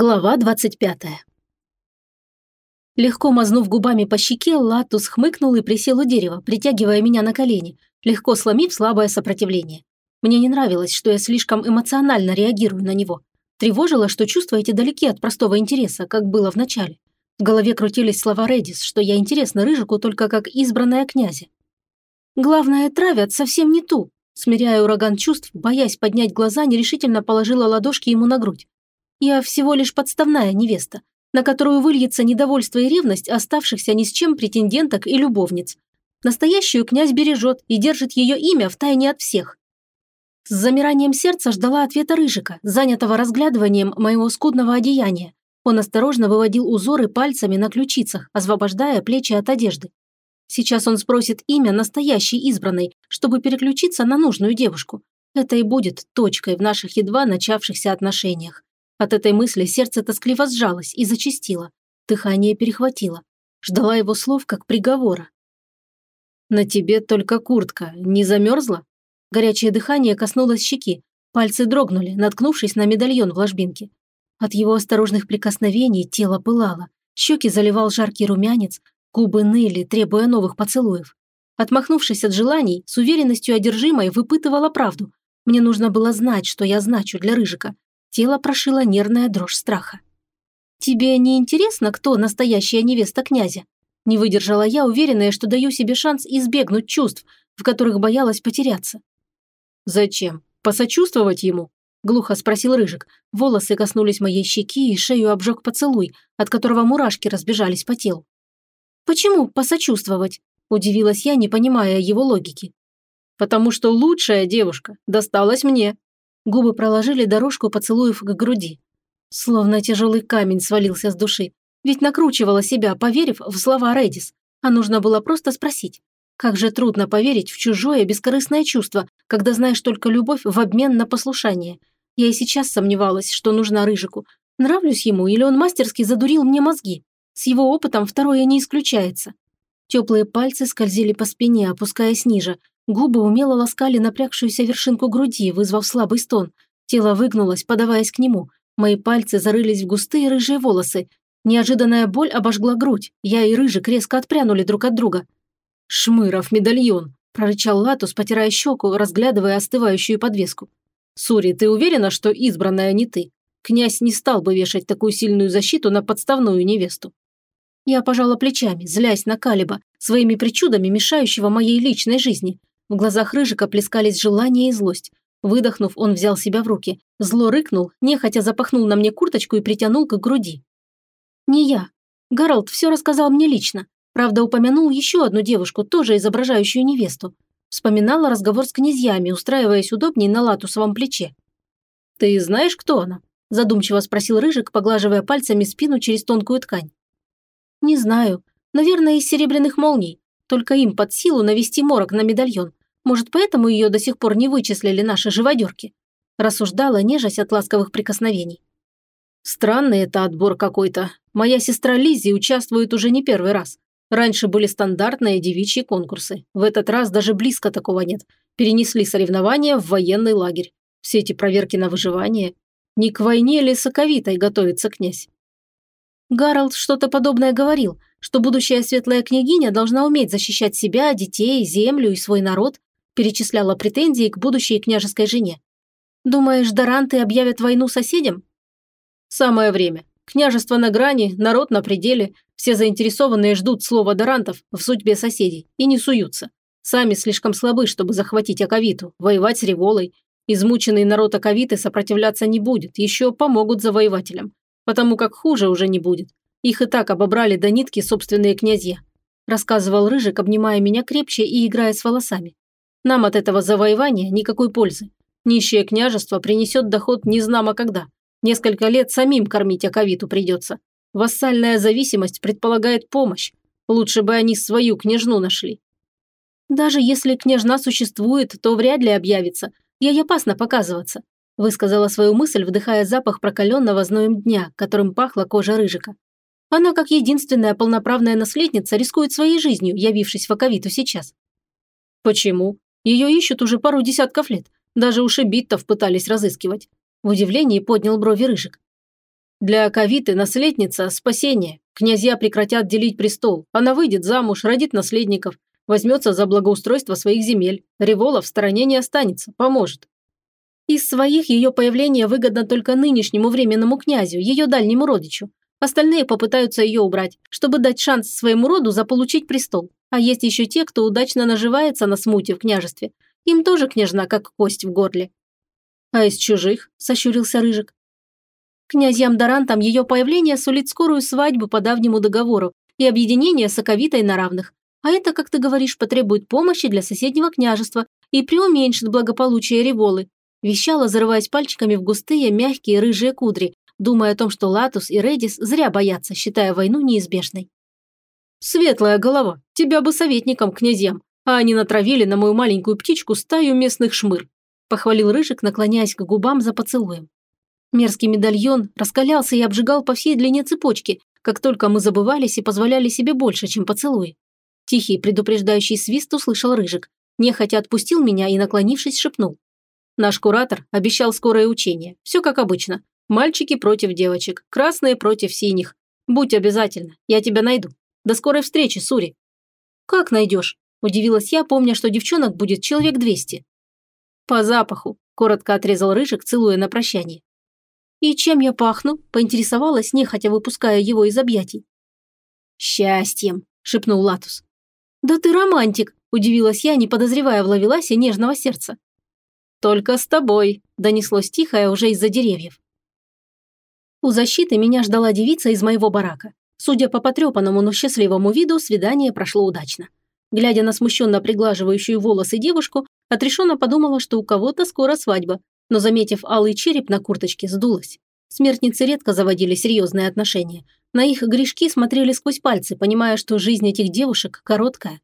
Глава 25. Легко мазнув губами по щеке, Латус хмыкнул и присел у дерева, притягивая меня на колени, легко сломив слабое сопротивление. Мне не нравилось, что я слишком эмоционально реагирую на него. Тревожило, что чувства эти далеки от простого интереса, как было в начале. В голове крутились слова Редис, что я интересна Рыжику только как избранная князя. Главное, травят совсем не ту. Смиряя ураган чувств, боясь поднять глаза, нерешительно положила ладошки ему на грудь. Я всего лишь подставная невеста, на которую выльется недовольство и ревность оставшихся ни с чем претенденток и любовниц. Настоящую князь бережет и держит ее имя в тайне от всех. С замиранием сердца ждала ответа Рыжика, занятого разглядыванием моего скудного одеяния. Он осторожно выводил узоры пальцами на ключицах, освобождая плечи от одежды. Сейчас он спросит имя настоящей избранной, чтобы переключиться на нужную девушку. Это и будет точкой в наших едва начавшихся отношениях. От этой мысли сердце тоскливо сжалось и зачастило. Дыхание перехватило. Ждала его слов как приговора. «На тебе только куртка. Не замерзла?» Горячее дыхание коснулось щеки. Пальцы дрогнули, наткнувшись на медальон в ложбинке. От его осторожных прикосновений тело пылало. Щеки заливал жаркий румянец, губы ныли, требуя новых поцелуев. Отмахнувшись от желаний, с уверенностью одержимой выпытывала правду. Мне нужно было знать, что я значу для Рыжика. Тело прошила нервная дрожь страха. «Тебе не интересно, кто настоящая невеста князя?» Не выдержала я, уверенная, что даю себе шанс избегнуть чувств, в которых боялась потеряться. «Зачем? Посочувствовать ему?» – глухо спросил Рыжик. Волосы коснулись моей щеки и шею обжег поцелуй, от которого мурашки разбежались по телу. «Почему посочувствовать?» – удивилась я, не понимая его логики. «Потому что лучшая девушка досталась мне», Губы проложили дорожку поцелуев к груди. Словно тяжелый камень свалился с души. Ведь накручивала себя, поверив в слова Редис. А нужно было просто спросить. Как же трудно поверить в чужое бескорыстное чувство, когда знаешь только любовь в обмен на послушание. Я и сейчас сомневалась, что нужна Рыжику. Нравлюсь ему или он мастерски задурил мне мозги. С его опытом второе не исключается. Теплые пальцы скользили по спине, опускаясь ниже, Губы умело ласкали напрягшуюся вершинку груди, вызвав слабый стон. Тело выгнулось, подаваясь к нему. Мои пальцы зарылись в густые рыжие волосы. Неожиданная боль обожгла грудь. Я и Рыжик резко отпрянули друг от друга. «Шмыров медальон!» – прорычал Латус, потирая щеку, разглядывая остывающую подвеску. «Сури, ты уверена, что избранная не ты? Князь не стал бы вешать такую сильную защиту на подставную невесту». Я пожала плечами, злясь на Калиба, своими причудами мешающего моей личной жизни. В глазах Рыжика плескались желание и злость. Выдохнув, он взял себя в руки. Зло рыкнул, нехотя запахнул на мне курточку и притянул к груди. «Не я. Гарольд все рассказал мне лично. Правда, упомянул еще одну девушку, тоже изображающую невесту. Вспоминала разговор с князьями, устраиваясь удобнее на латусовом плече. «Ты знаешь, кто она?» – задумчиво спросил Рыжик, поглаживая пальцами спину через тонкую ткань. «Не знаю. Наверное, из серебряных молний. Только им под силу навести морок на медальон. Может, поэтому ее до сих пор не вычислили наши живодерки?» Рассуждала, нежась от ласковых прикосновений. «Странный это отбор какой-то. Моя сестра Лиззи участвует уже не первый раз. Раньше были стандартные девичьи конкурсы. В этот раз даже близко такого нет. Перенесли соревнования в военный лагерь. Все эти проверки на выживание. Не к войне ли соковитой готовится князь?» Гарольд что-то подобное говорил, что будущая светлая княгиня должна уметь защищать себя, детей, землю и свой народ, перечисляла претензии к будущей княжеской жене. «Думаешь, даранты объявят войну соседям?» «Самое время. Княжество на грани, народ на пределе. Все заинтересованные ждут слова дарантов в судьбе соседей и не суются. Сами слишком слабы, чтобы захватить Аковиту, воевать с Револой. Измученный народ Аковиты сопротивляться не будет, еще помогут завоевателям. Потому как хуже уже не будет. Их и так обобрали до нитки собственные князья», рассказывал Рыжик, обнимая меня крепче и играя с волосами. Нам от этого завоевания никакой пользы. Нищее княжество принесет доход незнамо когда. Несколько лет самим кормить Аковиту придется. Вассальная зависимость предполагает помощь. Лучше бы они свою княжну нашли. Даже если княжна существует, то вряд ли объявится. Ей опасно показываться. Высказала свою мысль, вдыхая запах прокаленного зноем дня, которым пахла кожа рыжика. Она, как единственная полноправная наследница, рискует своей жизнью, явившись в Аковиту сейчас. Почему? Ее ищут уже пару десятков лет. Даже у шибиттов пытались разыскивать. В удивлении поднял брови Рыжик. Для Кавиты наследница – спасение. Князья прекратят делить престол. Она выйдет замуж, родит наследников, возьмется за благоустройство своих земель. Револа в стороне не останется, поможет. Из своих ее появление выгодно только нынешнему временному князю, ее дальнему родичу. Остальные попытаются ее убрать, чтобы дать шанс своему роду заполучить престол. А есть еще те, кто удачно наживается на смуте в княжестве. Им тоже княжна, как кость в горле. «А из чужих?» – сощурился Рыжик. Князьям Дарантам ее появление сулит скорую свадьбу по давнему договору и объединение с Аковитой на равных. А это, как ты говоришь, потребует помощи для соседнего княжества и преуменьшит благополучие Револы. Вещала, зарываясь пальчиками в густые, мягкие рыжие кудри, думая о том, что Латус и Редис зря боятся, считая войну неизбежной. «Светлая голова, тебя бы советником князьям, а они натравили на мою маленькую птичку стаю местных шмыр», похвалил Рыжик, наклоняясь к губам за поцелуем. Мерзкий медальон раскалялся и обжигал по всей длине цепочки, как только мы забывались и позволяли себе больше, чем поцелуи. Тихий предупреждающий свист услышал Рыжик, нехотя отпустил меня и, наклонившись, шепнул. Наш куратор обещал скорое учение. Все как обычно. Мальчики против девочек, красные против синих. Будь обязательно, я тебя найду. До скорой встречи, Сури. Как найдешь? Удивилась я, помня, что девчонок будет человек двести. По запаху, коротко отрезал Рыжик, целуя на прощание. «И чем я пахну?» – поинтересовалась, нехотя выпуская его из объятий. «Счастьем!» – шепнул Латус. «Да ты романтик!» – удивилась я, не подозревая в ловеласе нежного сердца. «Только с тобой!» – донеслось тихое уже из-за деревьев. У защиты меня ждала девица из моего барака. Судя по потрепанному, но счастливому виду, свидание прошло удачно. Глядя на смущенно приглаживающую волосы девушку, отрешенно подумала, что у кого-то скоро свадьба, но, заметив алый череп на курточке, сдулась. Смертницы редко заводили серьезные отношения. На их грешки смотрели сквозь пальцы, понимая, что жизнь этих девушек короткая.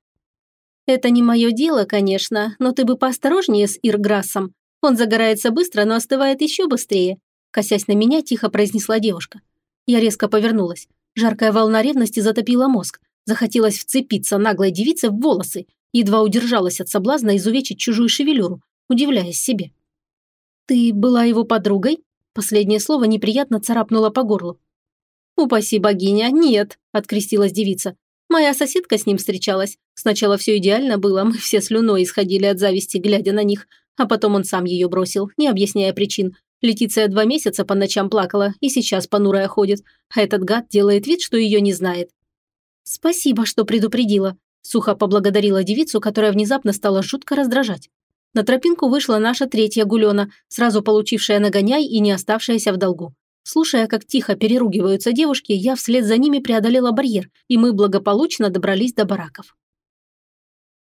«Это не мое дело, конечно, но ты бы поосторожнее с Ирграссом. Он загорается быстро, но остывает еще быстрее», косясь на меня, тихо произнесла девушка. Я резко повернулась. Жаркая волна ревности затопила мозг. Захотелось вцепиться наглой девице в волосы. Едва удержалась от соблазна изувечить чужую шевелюру, удивляясь себе. «Ты была его подругой?» Последнее слово неприятно царапнуло по горлу. «Упаси богиня, нет», – открестилась девица. «Моя соседка с ним встречалась. Сначала все идеально было, мы все слюной исходили от зависти, глядя на них. А потом он сам ее бросил, не объясняя причин. Летиция два месяца по ночам плакала и сейчас понурая ходит, а этот гад делает вид, что ее не знает». «Спасибо, что предупредила», – сухо поблагодарила девицу, которая внезапно стала жутко раздражать. На тропинку вышла наша третья гулена, сразу получившая нагоняй и не оставшаяся в долгу. Слушая, как тихо переругиваются девушки, я вслед за ними преодолела барьер, и мы благополучно добрались до бараков.